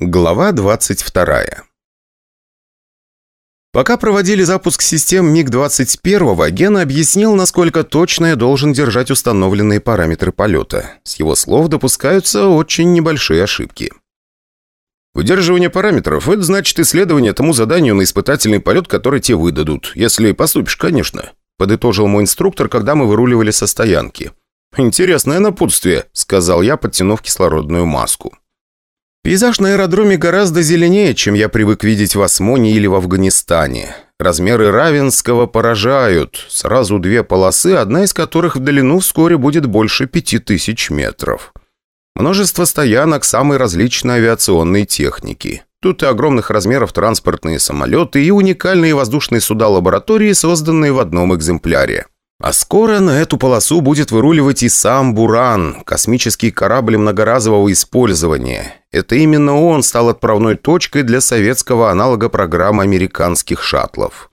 Глава 22 Пока проводили запуск систем МиГ-21, Гена объяснил, насколько точно я должен держать установленные параметры полета. С его слов допускаются очень небольшие ошибки. Выдерживание параметров – это значит исследование тому заданию на испытательный полет, который тебе выдадут. Если поступишь, конечно. Подытожил мой инструктор, когда мы выруливали со стоянки. «Интересное напутствие», – сказал я, подтянув кислородную маску. Пейзаж на аэродроме гораздо зеленее, чем я привык видеть в Осмоне или в Афганистане. Размеры Равенского поражают. Сразу две полосы, одна из которых в длину вскоре будет больше пяти тысяч метров. Множество стоянок самой различной авиационной техники. Тут и огромных размеров транспортные самолеты, и уникальные воздушные суда лаборатории, созданные в одном экземпляре. А скоро на эту полосу будет выруливать и сам «Буран» – космический корабль многоразового использования. Это именно он стал отправной точкой для советского аналога программы американских шаттлов.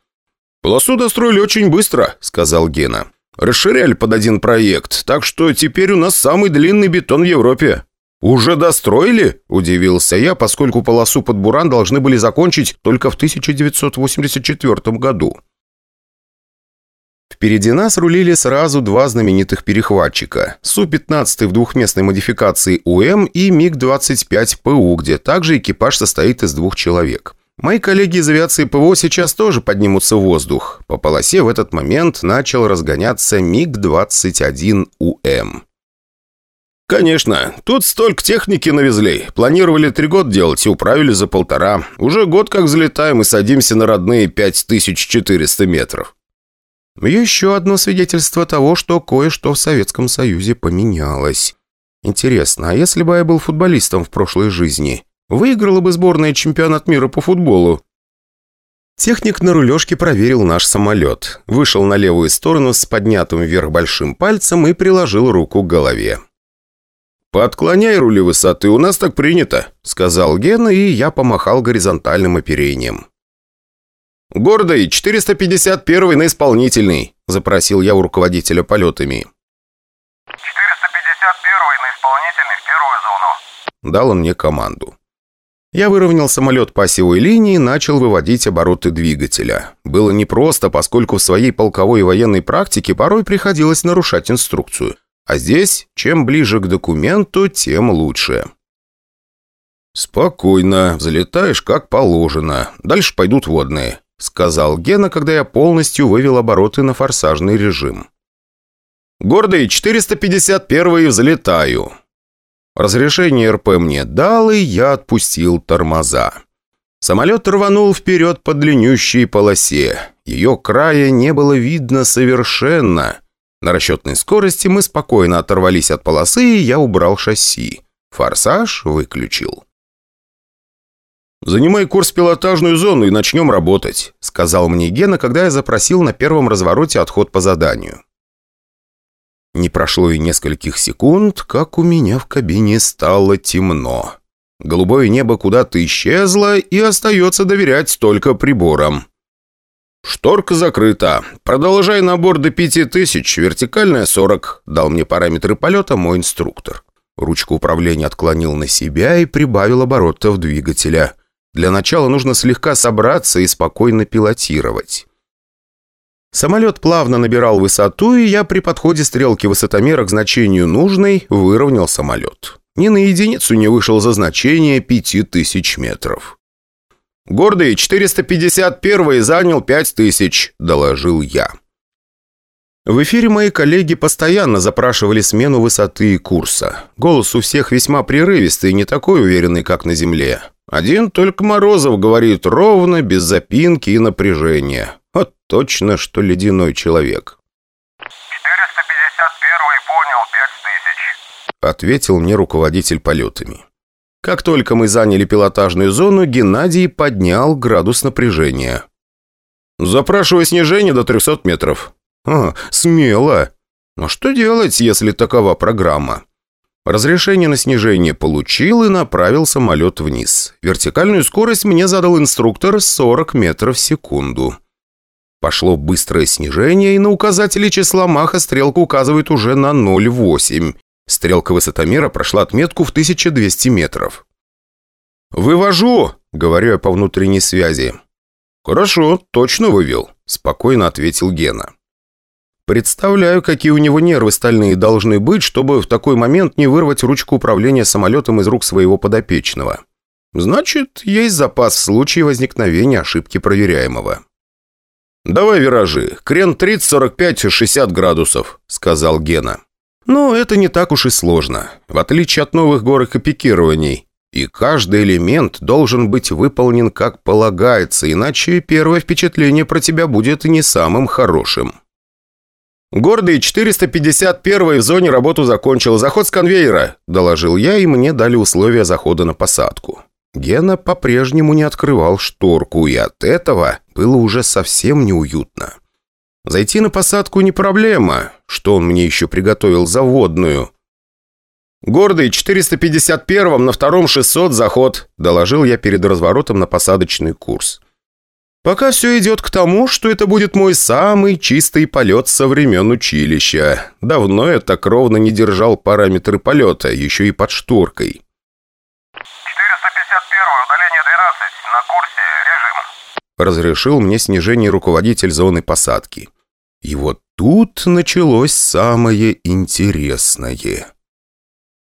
«Полосу достроили очень быстро», – сказал Гена. «Расширяли под один проект, так что теперь у нас самый длинный бетон в Европе». «Уже достроили?» – удивился я, поскольку полосу под Буран должны были закончить только в 1984 году. Впереди нас рулили сразу два знаменитых перехватчика. Су-15 в двухместной модификации УМ и МиГ-25ПУ, где также экипаж состоит из двух человек. Мои коллеги из авиации ПВО сейчас тоже поднимутся в воздух. По полосе в этот момент начал разгоняться МиГ-21УМ. «Конечно. Тут столько техники навезли. Планировали три года делать и управили за полтора. Уже год как взлетаем и садимся на родные 5400 метров». Еще одно свидетельство того, что кое-что в Советском Союзе поменялось. Интересно, а если бы я был футболистом в прошлой жизни, выиграла бы сборная чемпионат мира по футболу? Техник на рулежке проверил наш самолет, вышел на левую сторону с поднятым вверх большим пальцем и приложил руку к голове. «Подклоняй рули высоты, у нас так принято», — сказал Гена, и я помахал горизонтальным оперением. «Гордый, 451 на исполнительный», – запросил я у руководителя полетами. 451 на исполнительный в первую зону. Дал он мне команду. Я выровнял самолет по осевой линии и начал выводить обороты двигателя. Было непросто, поскольку в своей полковой и военной практике порой приходилось нарушать инструкцию. А здесь, чем ближе к документу, тем лучше. «Спокойно, взлетаешь как положено. Дальше пойдут водные. — сказал Гена, когда я полностью вывел обороты на форсажный режим. «Гордый, 451-й взлетаю». Разрешение РП мне дал, и я отпустил тормоза. Самолет рванул вперед по длиннющей полосе. Ее края не было видно совершенно. На расчетной скорости мы спокойно оторвались от полосы, и я убрал шасси. Форсаж выключил. «Занимай курс пилотажную зону и начнем работать», сказал мне Гена, когда я запросил на первом развороте отход по заданию. Не прошло и нескольких секунд, как у меня в кабине стало темно. Голубое небо куда-то исчезло, и остается доверять только приборам. «Шторка закрыта. Продолжай набор до пяти тысяч, вертикальная сорок», дал мне параметры полета мой инструктор. Ручку управления отклонил на себя и прибавил оборотов двигателя. Для начала нужно слегка собраться и спокойно пилотировать. Самолет плавно набирал высоту, и я при подходе стрелки высотомера к значению нужной выровнял самолет. Ни на единицу не вышел за значение 5000 метров. «Гордый, 451 занял 5000», – доложил я. В эфире мои коллеги постоянно запрашивали смену высоты и курса. Голос у всех весьма прерывистый, не такой уверенный, как на Земле. Один только Морозов говорит ровно, без запинки и напряжения. Вот точно, что ледяной человек. 451 понял, 5000. Ответил мне руководитель полетами. Как только мы заняли пилотажную зону, Геннадий поднял градус напряжения. «Запрашивай снижение до 300 метров». «А, смело. Но что делать, если такова программа?» Разрешение на снижение получил и направил самолет вниз. Вертикальную скорость мне задал инструктор 40 метров в секунду. Пошло быстрое снижение, и на указателе числа Маха стрелка указывает уже на 0,8. Стрелка высотомера прошла отметку в 1200 метров. «Вывожу!» — говорю я по внутренней связи. «Хорошо, точно вывел», — спокойно ответил Гена. Представляю, какие у него нервы стальные должны быть, чтобы в такой момент не вырвать ручку управления самолетом из рук своего подопечного. Значит, есть запас в случае возникновения ошибки проверяемого. «Давай виражи. Крен 30, 45, 60 градусов», — сказал Гена. «Но это не так уж и сложно, в отличие от новых горок и пикирований. И каждый элемент должен быть выполнен как полагается, иначе первое впечатление про тебя будет не самым хорошим». «Гордый 451 в зоне работу закончил. Заход с конвейера», – доложил я, и мне дали условия захода на посадку. Гена по-прежнему не открывал шторку, и от этого было уже совсем неуютно. Зайти на посадку не проблема, что он мне еще приготовил заводную. «Гордый, 451-м, на втором 600 заход», – доложил я перед разворотом на посадочный курс. Пока все идет к тому, что это будет мой самый чистый полет со времен училища. Давно я так ровно не держал параметры полета, еще и под шторкой. 451 удаление 12, на курсе, режим. Разрешил мне снижение руководитель зоны посадки. И вот тут началось самое интересное.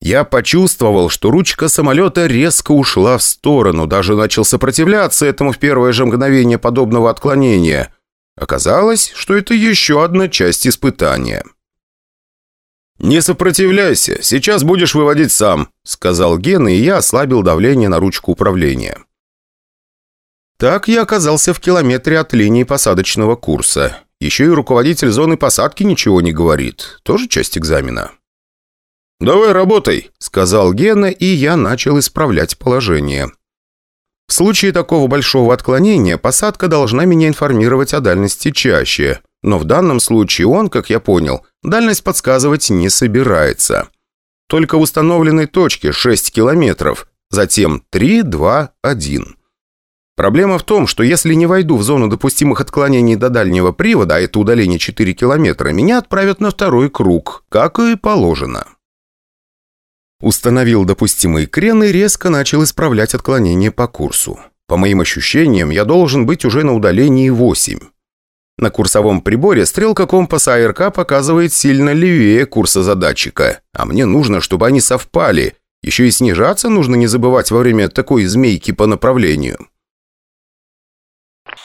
Я почувствовал, что ручка самолета резко ушла в сторону, даже начал сопротивляться этому в первое же мгновение подобного отклонения. Оказалось, что это еще одна часть испытания. «Не сопротивляйся, сейчас будешь выводить сам», — сказал Ген, и я ослабил давление на ручку управления. Так я оказался в километре от линии посадочного курса. Еще и руководитель зоны посадки ничего не говорит. Тоже часть экзамена. «Давай работай», — сказал Гена, и я начал исправлять положение. В случае такого большого отклонения посадка должна меня информировать о дальности чаще, но в данном случае он, как я понял, дальность подсказывать не собирается. Только в установленной точке 6 километров, затем 3, 2, 1. Проблема в том, что если не войду в зону допустимых отклонений до дальнего привода, а это удаление 4 километра, меня отправят на второй круг, как и положено. Установил допустимый крен и резко начал исправлять отклонение по курсу. По моим ощущениям, я должен быть уже на удалении 8. На курсовом приборе стрелка компаса АРК показывает сильно левее курса задатчика, а мне нужно, чтобы они совпали. Еще и снижаться нужно не забывать во время такой змейки по направлению. 451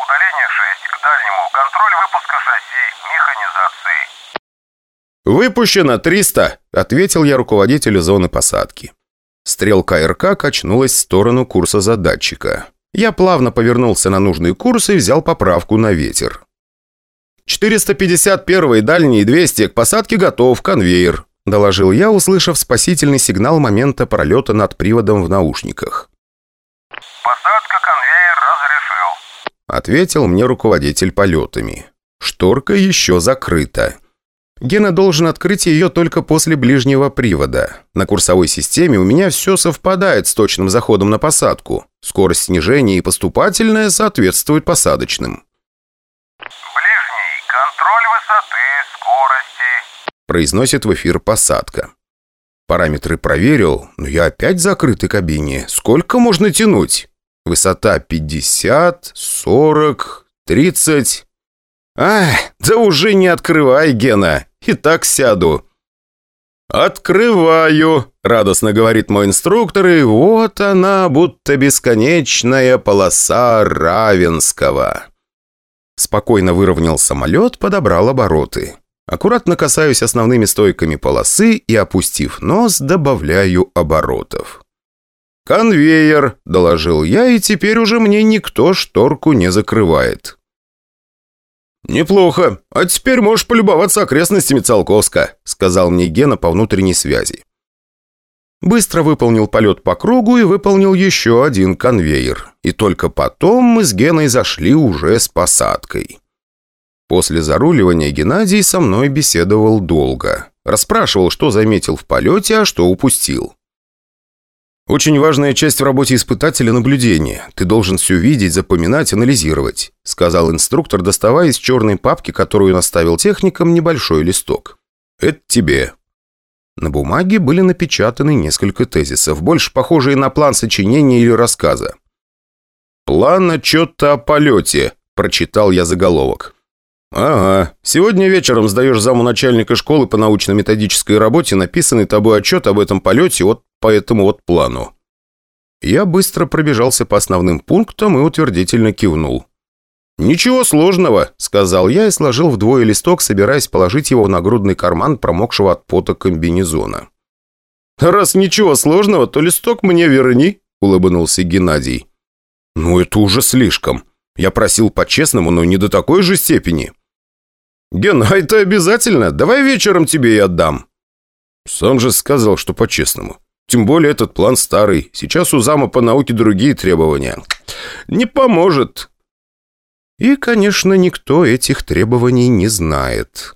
удаление 6, к дальнему, контроль выпуска шасси, механизации. «Выпущено 300», — ответил я руководителю зоны посадки. Стрелка РК качнулась в сторону курса задатчика. Я плавно повернулся на нужный курс и взял поправку на ветер. 451 дальний 200 к посадке готов, конвейер», – доложил я, услышав спасительный сигнал момента пролета над приводом в наушниках. Посадка конвейер разрешил. Ответил мне руководитель полетами. Шторка еще закрыта. Гена должен открыть ее только после ближнего привода. На курсовой системе у меня все совпадает с точным заходом на посадку. Скорость снижения и поступательная соответствуют посадочным. Ближний, контроль высоты, скорости. Произносит в эфир посадка. Параметры проверил, но я опять в закрытой кабине. Сколько можно тянуть? Высота 50, 40, 30... «Ах, да уже не открывай, Гена, и так сяду». «Открываю», — радостно говорит мой инструктор, и вот она, будто бесконечная полоса Равенского. Спокойно выровнял самолет, подобрал обороты. Аккуратно касаюсь основными стойками полосы и, опустив нос, добавляю оборотов. «Конвейер», — доложил я, и теперь уже мне никто шторку не закрывает. «Неплохо. А теперь можешь полюбоваться окрестностями Циолковска», сказал мне Гена по внутренней связи. Быстро выполнил полет по кругу и выполнил еще один конвейер. И только потом мы с Геной зашли уже с посадкой. После заруливания Геннадий со мной беседовал долго. Расспрашивал, что заметил в полете, а что упустил. «Очень важная часть в работе испытателя – наблюдение. Ты должен все видеть, запоминать, анализировать», – сказал инструктор, доставая из черной папки, которую наставил техникам, небольшой листок. «Это тебе». На бумаге были напечатаны несколько тезисов, больше похожие на план сочинения или рассказа. «План отчета о полете», – прочитал я заголовок. «Ага. Сегодня вечером сдаешь заму начальника школы по научно-методической работе написанный тобой отчет об этом полете вот по этому вот плану». Я быстро пробежался по основным пунктам и утвердительно кивнул. «Ничего сложного», — сказал я и сложил вдвое листок, собираясь положить его в нагрудный карман промокшего от пота комбинезона. «Раз ничего сложного, то листок мне верни», — улыбнулся Геннадий. «Ну, это уже слишком. Я просил по-честному, но не до такой же степени». «Ген, а это обязательно? Давай вечером тебе и отдам». «Сам же сказал, что по-честному. Тем более этот план старый. Сейчас у зама по науке другие требования». «Не поможет», и, конечно, никто этих требований не знает.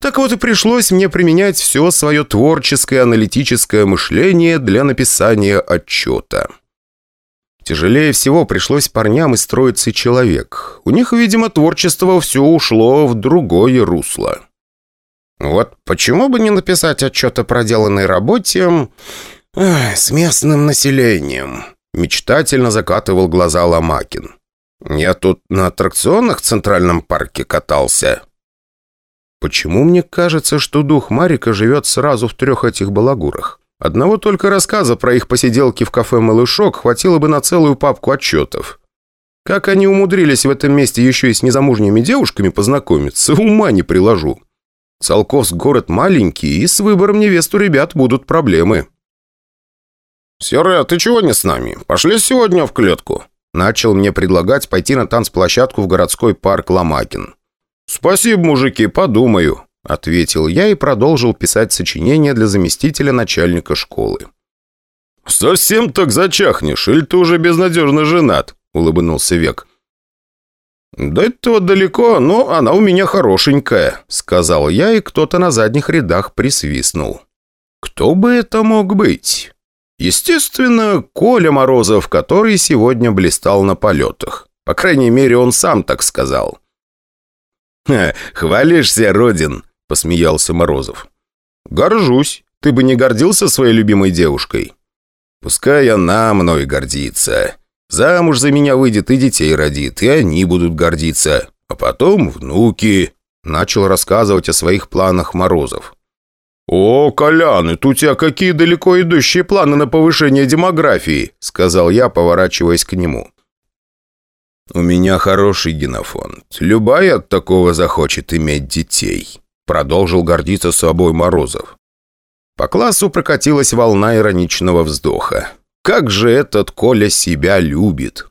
Так вот и пришлось мне применять все свое творческое аналитическое мышление для написания отчета. Тяжелее всего пришлось парням из троицы человек. У них, видимо, творчество все ушло в другое русло. Вот почему бы не написать отчет о проделанной работе эх, с местным населением? Мечтательно закатывал глаза Ломакин. Я тут на аттракционах в Центральном парке катался». «Почему мне кажется, что дух Марика живет сразу в трех этих балагурах? Одного только рассказа про их посиделки в кафе «Малышок» хватило бы на целую папку отчетов. Как они умудрились в этом месте еще и с незамужними девушками познакомиться, ума не приложу. Салковск город маленький, и с выбором невест у ребят будут проблемы». «Серый, а ты чего не с нами? Пошли сегодня в клетку?» Начал мне предлагать пойти на танцплощадку в городской парк Ломакин. «Спасибо, мужики, подумаю», — ответил я и продолжил писать сочинение для заместителя начальника школы. «Совсем так зачахнешь, или ты уже безнадежно женат?» — улыбнулся Век. «Да это вот далеко, но она у меня хорошенькая», — сказал я, и кто-то на задних рядах присвистнул. «Кто бы это мог быть?» Естественно, Коля Морозов, который сегодня блистал на полетах. По крайней мере, он сам так сказал. «Ха, хвалишься, Родин», — посмеялся Морозов. «Горжусь. Ты бы не гордился своей любимой девушкой?» «Пускай она мной гордится. Замуж за меня выйдет и детей родит, и они будут гордиться. А потом внуки», — начал рассказывать о своих планах Морозов. «О, Колян, это у тебя какие далеко идущие планы на повышение демографии», сказал я, поворачиваясь к нему. «У меня хороший генофонд. Любая от такого захочет иметь детей», продолжил гордиться собой Морозов. По классу прокатилась волна ироничного вздоха. «Как же этот Коля себя любит!»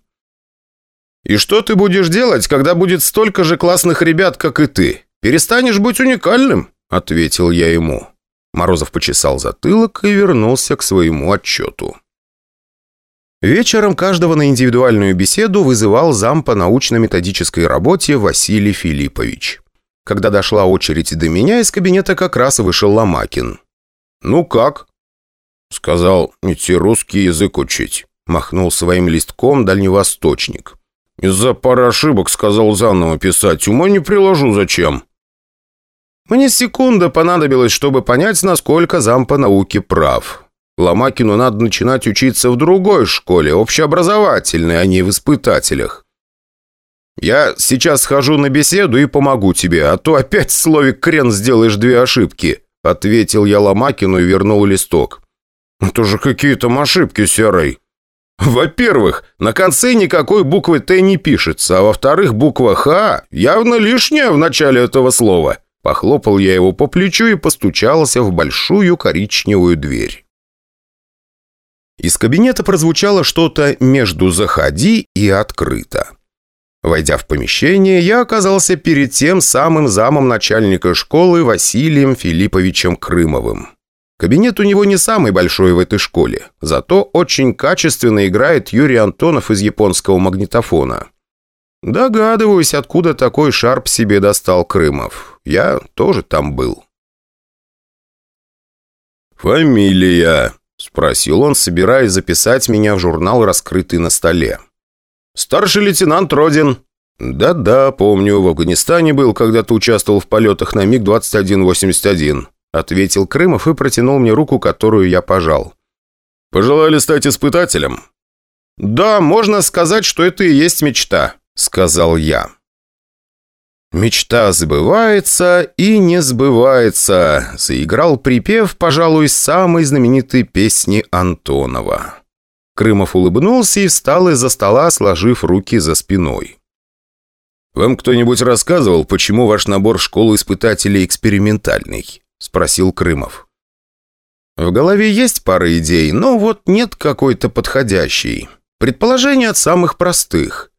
«И что ты будешь делать, когда будет столько же классных ребят, как и ты? Перестанешь быть уникальным?» – ответил я ему. Морозов почесал затылок и вернулся к своему отчету. Вечером каждого на индивидуальную беседу вызывал зам по научно-методической работе Василий Филиппович. Когда дошла очередь до меня, из кабинета как раз вышел Ломакин. «Ну как?» Сказал, идти русский язык учить. Махнул своим листком дальневосточник. «Из-за пары ошибок сказал заново писать. Ума не приложу зачем». Мне секунда понадобилась, чтобы понять, насколько зам по науке прав. Ломакину надо начинать учиться в другой школе, общеобразовательной, а не в испытателях. «Я сейчас схожу на беседу и помогу тебе, а то опять в слове «крен» сделаешь две ошибки», ответил я Ломакину и вернул листок. «Это же какие-то ошибки, Серый». «Во-первых, на конце никакой буквы «Т» не пишется, а во-вторых, буква «Х» явно лишняя в начале этого слова». Похлопал я его по плечу и постучался в большую коричневую дверь. Из кабинета прозвучало что-то между «заходи» и «открыто». Войдя в помещение, я оказался перед тем самым замом начальника школы Василием Филипповичем Крымовым. Кабинет у него не самый большой в этой школе, зато очень качественно играет Юрий Антонов из японского магнитофона. Догадываюсь, откуда такой шарп себе достал Крымов. Я тоже там был. «Фамилия?» – спросил он, собираясь записать меня в журнал, раскрытый на столе. «Старший лейтенант Родин». «Да-да, помню, в Афганистане был, когда ты участвовал в полетах на МиГ-2181», – ответил Крымов и протянул мне руку, которую я пожал. «Пожелали стать испытателем?» «Да, можно сказать, что это и есть мечта», — сказал я. «Мечта сбывается и не сбывается», — заиграл припев, пожалуй, самой знаменитой песни Антонова. Крымов улыбнулся и встал из-за стола, сложив руки за спиной. «Вам кто-нибудь рассказывал, почему ваш набор школы испытателей экспериментальный?» – спросил Крымов. «В голове есть пара идей, но вот нет какой-то подходящей. Предположение от самых простых.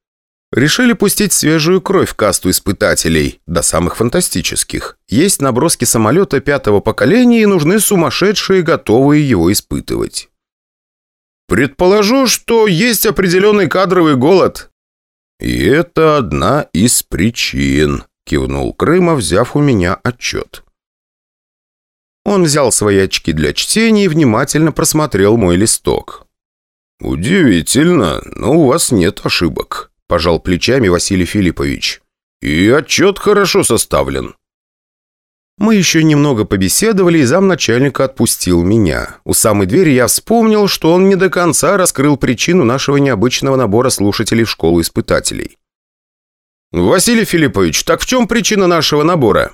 Решили пустить свежую кровь в касту испытателей, до самых фантастических. Есть наброски самолета пятого поколения и нужны сумасшедшие, готовые его испытывать. Предположу, что есть определенный кадровый голод. И это одна из причин, кивнул Крыма, взяв у меня отчет. Он взял свои очки для чтения и внимательно просмотрел мой листок. «Удивительно, но у вас нет ошибок», – пожал плечами Василий Филиппович. «И отчет хорошо составлен». Мы еще немного побеседовали, и замначальника отпустил меня. У самой двери я вспомнил, что он не до конца раскрыл причину нашего необычного набора слушателей в школу испытателей. «Василий Филиппович, так в чем причина нашего набора?»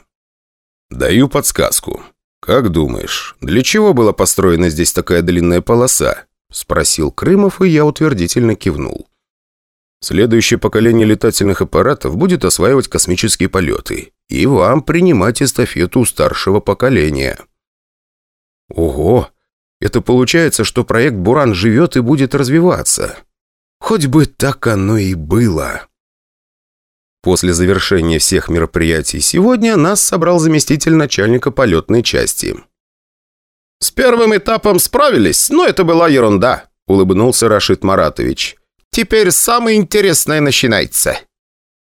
«Даю подсказку. Как думаешь, для чего была построена здесь такая длинная полоса?» – спросил Крымов, и я утвердительно кивнул. Следующее поколение летательных аппаратов будет осваивать космические полеты, и вам принимать эстафету старшего поколения. Ого! Это получается, что проект «Буран» живет и будет развиваться. Хоть бы так оно и было. После завершения всех мероприятий сегодня нас собрал заместитель начальника полетной части. «С первым этапом справились, но это была ерунда», – улыбнулся Рашид Маратович. Теперь самое интересное начинается».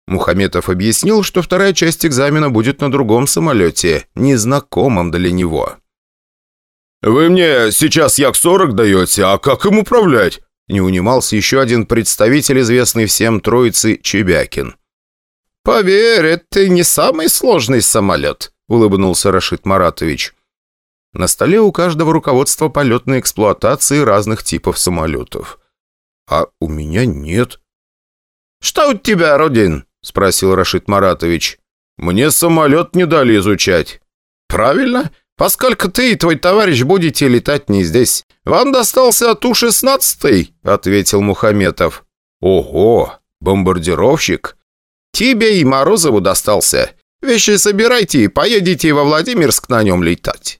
Мухаметов объяснил, что вторая часть экзамена будет на другом самолете, незнакомом для него. «Вы мне сейчас Як-40 даете, а как им управлять?» Не унимался еще один представитель, известный всем троицы Чебякин. «Поверь, это не самый сложный самолет», — улыбнулся Рашид Маратович. На столе у каждого руководство полетной эксплуатации разных типов самолетов а у меня нет». «Что у тебя, Рудин?» – спросил Рашид Маратович. «Мне самолет не дали изучать». «Правильно, поскольку ты и твой товарищ будете летать не здесь. Вам достался Ту-16», – ответил Мухаметов. «Ого, бомбардировщик?» «Тебе и Морозову достался. Вещи собирайте и поедете во Владимирск на нем летать».